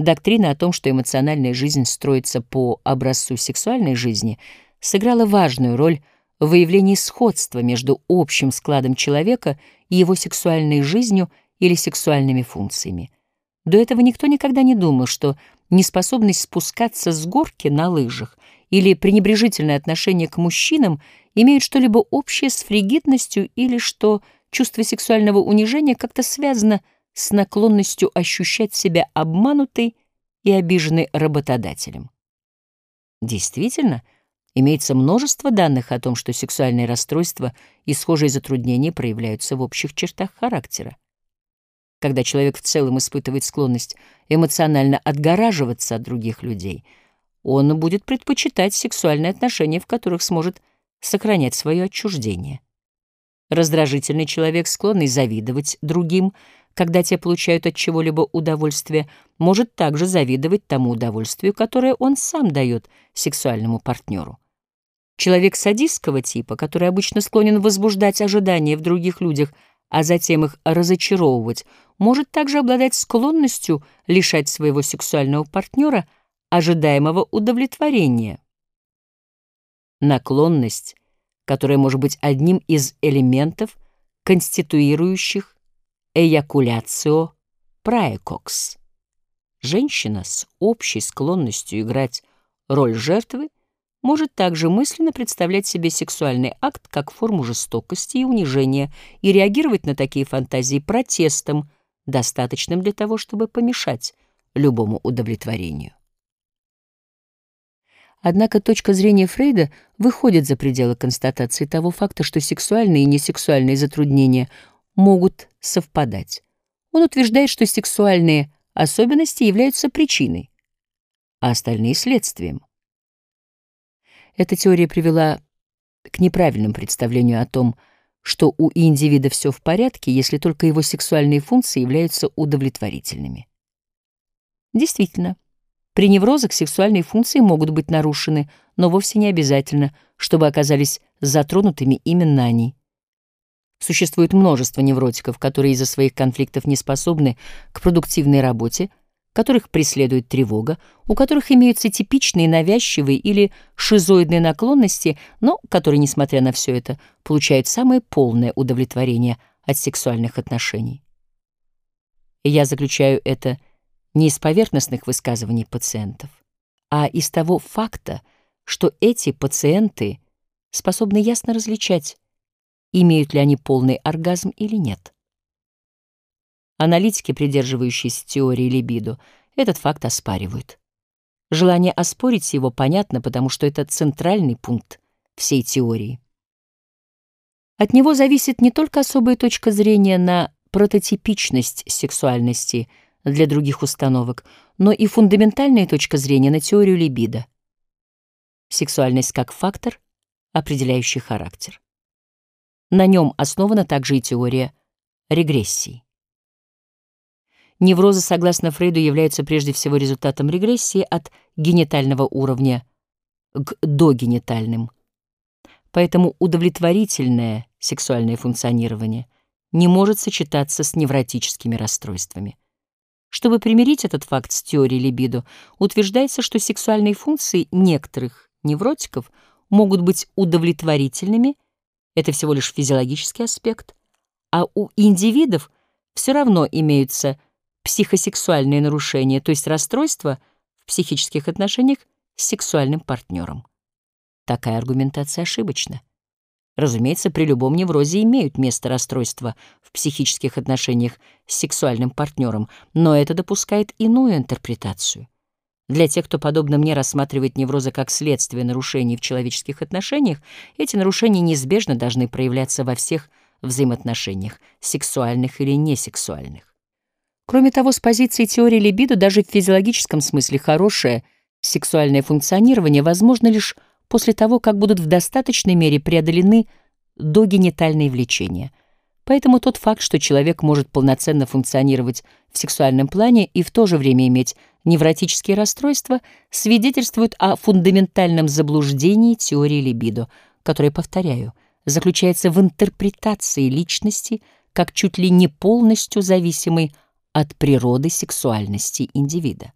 Доктрина о том, что эмоциональная жизнь строится по образцу сексуальной жизни, сыграла важную роль в выявлении сходства между общим складом человека и его сексуальной жизнью или сексуальными функциями. До этого никто никогда не думал, что неспособность спускаться с горки на лыжах или пренебрежительное отношение к мужчинам имеют что-либо общее с фригидностью или что чувство сексуального унижения как-то связано с наклонностью ощущать себя обманутой и обиженной работодателем. Действительно, имеется множество данных о том, что сексуальные расстройства и схожие затруднения проявляются в общих чертах характера. Когда человек в целом испытывает склонность эмоционально отгораживаться от других людей, он будет предпочитать сексуальные отношения, в которых сможет сохранять свое отчуждение. Раздражительный человек, склонный завидовать другим, когда те получают от чего-либо удовольствие, может также завидовать тому удовольствию, которое он сам дает сексуальному партнеру. Человек садистского типа, который обычно склонен возбуждать ожидания в других людях, а затем их разочаровывать, может также обладать склонностью лишать своего сексуального партнера ожидаемого удовлетворения. Наклонность которое может быть одним из элементов, конституирующих эякуляцио праекокс. Женщина с общей склонностью играть роль жертвы может также мысленно представлять себе сексуальный акт как форму жестокости и унижения и реагировать на такие фантазии протестом, достаточным для того, чтобы помешать любому удовлетворению. Однако точка зрения Фрейда выходит за пределы констатации того факта, что сексуальные и несексуальные затруднения могут совпадать. Он утверждает, что сексуальные особенности являются причиной, а остальные — следствием. Эта теория привела к неправильному представлению о том, что у индивида все в порядке, если только его сексуальные функции являются удовлетворительными. Действительно, при неврозах сексуальные функции могут быть нарушены, но вовсе не обязательно, чтобы оказались затронутыми именно они. Существует множество невротиков, которые из-за своих конфликтов не способны к продуктивной работе, которых преследует тревога, у которых имеются типичные навязчивые или шизоидные наклонности, но которые, несмотря на все это, получают самое полное удовлетворение от сексуальных отношений. И я заключаю это не из поверхностных высказываний пациентов, а из того факта, что эти пациенты способны ясно различать, имеют ли они полный оргазм или нет. Аналитики, придерживающиеся теории либидо, этот факт оспаривают. Желание оспорить его понятно, потому что это центральный пункт всей теории. От него зависит не только особая точка зрения на прототипичность сексуальности – для других установок, но и фундаментальная точка зрения на теорию либидо. Сексуальность как фактор, определяющий характер. На нем основана также и теория регрессии. Неврозы, согласно Фрейду, являются прежде всего результатом регрессии от генитального уровня к догенитальным. Поэтому удовлетворительное сексуальное функционирование не может сочетаться с невротическими расстройствами. Чтобы примирить этот факт с теорией либидо, утверждается, что сексуальные функции некоторых невротиков могут быть удовлетворительными, это всего лишь физиологический аспект, а у индивидов все равно имеются психосексуальные нарушения, то есть расстройства в психических отношениях с сексуальным партнером. Такая аргументация ошибочна. Разумеется, при любом неврозе имеют место расстройства в психических отношениях с сексуальным партнером, но это допускает иную интерпретацию. Для тех, кто, подобно мне, рассматривает неврозы как следствие нарушений в человеческих отношениях, эти нарушения неизбежно должны проявляться во всех взаимоотношениях, сексуальных или несексуальных. Кроме того, с позиции теории либидо даже в физиологическом смысле хорошее сексуальное функционирование возможно лишь после того, как будут в достаточной мере преодолены догенитальные влечения. Поэтому тот факт, что человек может полноценно функционировать в сексуальном плане и в то же время иметь невротические расстройства, свидетельствует о фундаментальном заблуждении теории либидо, которое, повторяю, заключается в интерпретации личности как чуть ли не полностью зависимой от природы сексуальности индивида.